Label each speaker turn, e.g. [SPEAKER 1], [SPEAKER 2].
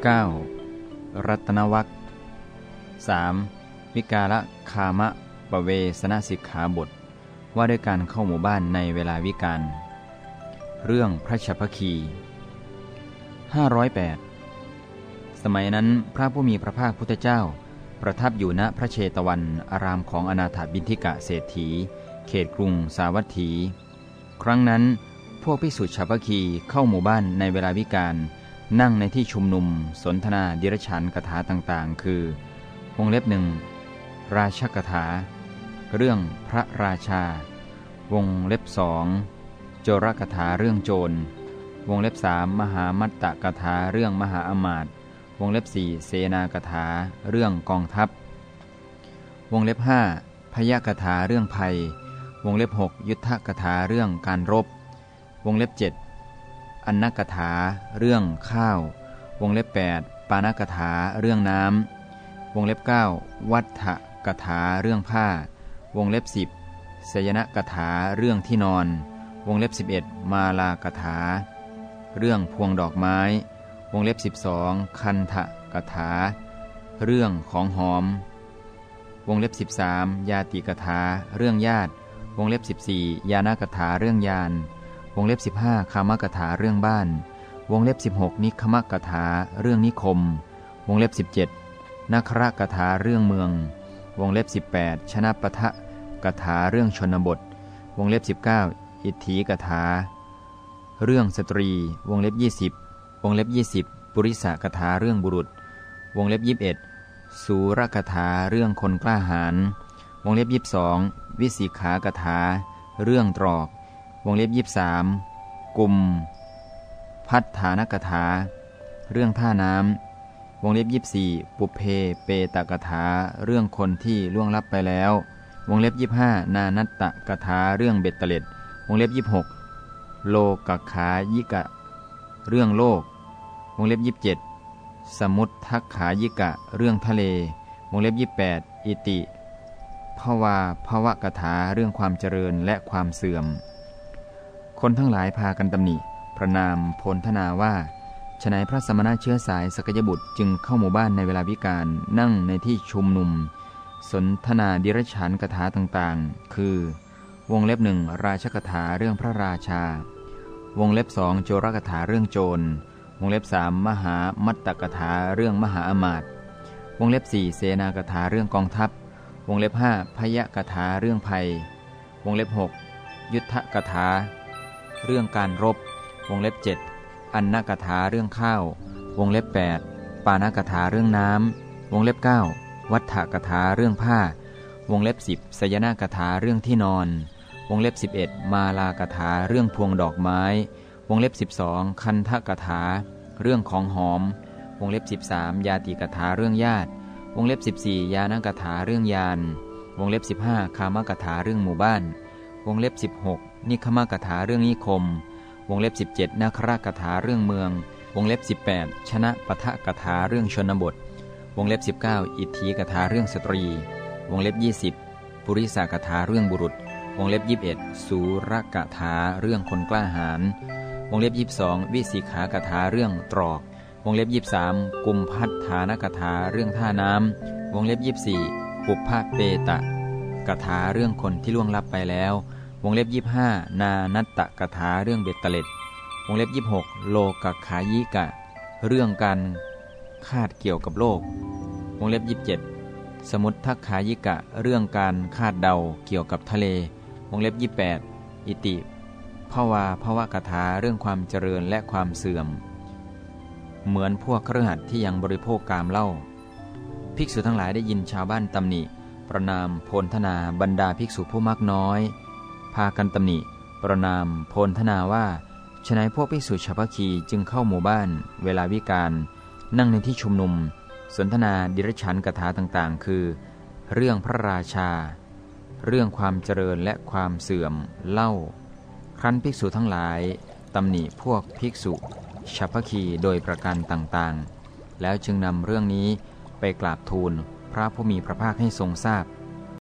[SPEAKER 1] 9. รัตนวัค 3. วิกาละคามะปะเวสนสิกขาบท ว่าด้วยการเข้าหมู่บ้านในเวลาวิกาลเรื่องพระชพคี508 สมัยนั้นพระผู้มีพระภาคพุทธเจ้า ประทับอยู่ณพระเชตวัน อารามของอนาถบินทิกะเศรษฐี เขตกรุงสาวัตถี ครั้งนั้น พวกภิกษุชาวพคีเข้าหมู่บ้านในเวลาวิกาล นั่งในที่ชุมนุม สนทนาดิรชันกถาต่างๆ คือวงเล็บหนึ่งราชกถา เรื่องพระราชา วงเล็บสองโจรกถาเรื่องโจร วงเล็บสามมหามัตตกถาเรื่องมหาอมาตย์วงเล็บสี่เสนากถาเรื่องกองทัพ วงเล็บห้าพยกถาเรื่องภัย วงเล็บหกยุทธกถาเรื่องการรบ วงเล็บเจ็ด อันนกถา เรื่องข้าว วงเล็บ 8 ปานกถา เรื่องน้ำ วงเล็บ 9 วัฏฐกถา เรื่องผ้า วงเล็บ 10สยนกถา เรื่องที่นอน วงเล็บ 11 มาลากถา เรื่องพวงดอกไม้ วงเล็บ 12 คันทะกถา เรื่องของหอม วงเล็บ 13 ยาติกถา เรื่องญาติ วงเล็บ 14 ยานากถา เรื่องยาน วงเล็บ 15คามกถาเรื่องบ้าน วงเล็บ 16 นิคมกถาเรื่องนิคม วงเล็บ 17นัครกถาเรื่องเมือง วงเล็บ 18 ชนะปะทะกถาเรื่องชนบท วงเล็บ 19 อิทธิกถา เรื่องสตรี วงเล็บ 20 วงเล็บ 20 ปุริสกถาเรื่องบุรุษ วงเล็บ 21 สูรกถาเรื่องคนกล้าหาญ วงเล็บ 22 วิสิขากถา เรื่องตรอก วงเล็บยีสามกลุ่ม พัฒฐานกถา เรื่องท่าน้ำวงเล็บยีสี่ปุเพเปตกถา เรื่องคนที่ล่วงลับไปแล้ว วงเล็บยีห้านานัตตกถาเรื่องเบ็ดเตล็ด วงเล็บยีหกโลกขายิกะ เรื่องโลก วงเล็บยีบเจ็ดสมุททักขายิกะ เรื่องทะเล วงเล็บยีแปดอิติภวาภวะกถาเรื่องความเจริญและความเสื่อม คนทั้งหลายพากันตำหนิประนามพลทนาว่าฉนัยพระสมณะเชื้อสายสกยบุตรจึงเข้าหมู่บ้านในเวลาวิการนั่งในที่ชุมนุม สนทนาดิรฉันกถาต่างๆ คือ วงเล็บหนึ่งราชกถาเรื่องพระราชา วงเล็บสองโจรกถาเรื่องโจร วงเล็บสามมหามัตตกถาเรื่องมหาอมาตย์วงเล็บสี่เสนากถาเรื่องกองทัพ วงเล็บห้าพยกถาเรื่องภัย วงเล็บหกยุทธกถา เรื่องการรบ วงเล็บ 7 อันนกถาเรื่องข้าว วงเล็บ 8 ปานกถาเรื่องน้ำ วงเล็บ 9 วัฏฐกถาเรื่องผ้า วงเล็บ 10สยนากถาเรื่องที่นอน วงเล็บ 11 มาลากถาเรื่องพวงดอกไม้ วงเล็บ 12 คันทกถา เรื่องของหอม วงเล็บ 13 ยาติกถาเรื่องญาติ วงเล็บ 14 ยานกถาเรื่องยาน วงเล็บ 15 คามกถาเรื่องหมู่บ้าน วงเล็บ 16 นิคมากถาเรื่องนิคม วงเล็บ 17นาครากถาเรื่องเมือง วงเล็บ 18 ชนะปะทะกถาเรื่องชนบท วงเล็บ 19 อิทธิกถาเรื่องสตรี วงเล็บ 20 ปุริสากถาเรื่องบุรุษ วงเล็บ 21 สูรกถาเรื่องคนกล้าหาญ วงเล็บ 22 วิสิขากถาเรื่องตรอก วงเล็บ 23 กุมพัฒฐานกถาเรื่องท่าน้ำ วงเล็บ 24 ปุพพะเปตะกถาเรื่องคนที่ล่วงลับไปแล้ว วงเล็บยี่ห้านานัตตะกถาเรื่องเบ็ดเตล็ด วงเล็บยี่หกโลกขายิกะ เรื่องการคาดเกี่ยวกับโลก วงเล็บยี่เจ็ดสมุททักขายิกะ เรื่องการคาดเดาเกี่ยวกับทะเล วงเล็บยี่แปดอิติภาวาภาวะกถาเรื่องความเจริญและความเสื่อม เหมือนพวกเครือขัดที่ยังบริโภคกามเล่า ภิกษุทั้งหลายได้ยินชาวบ้านตำหนิ ประนามโพลธนาบรรดาภิกษุผู้มักน้อย พากันตำหนิ ประนาม โพลธนาว่าฉนัยพวกภิกษุชาวพคีจึงเข้าหมู่บ้าน เวลาวิการ นั่งในที่ชุมนุม สนทนาดิรชันกถาต่างๆ คือ เรื่องพระราชา เรื่องความเจริญและความเสื่อมเล่า ครั้นภิกษุทั้งหลายตำหนิพวกภิกษุชาวพคีโดยประการต่างๆ แล้วจึงนำเรื่องนี้ไปกราบทูลพระผู้มีพระภาคให้ทรงทราบพ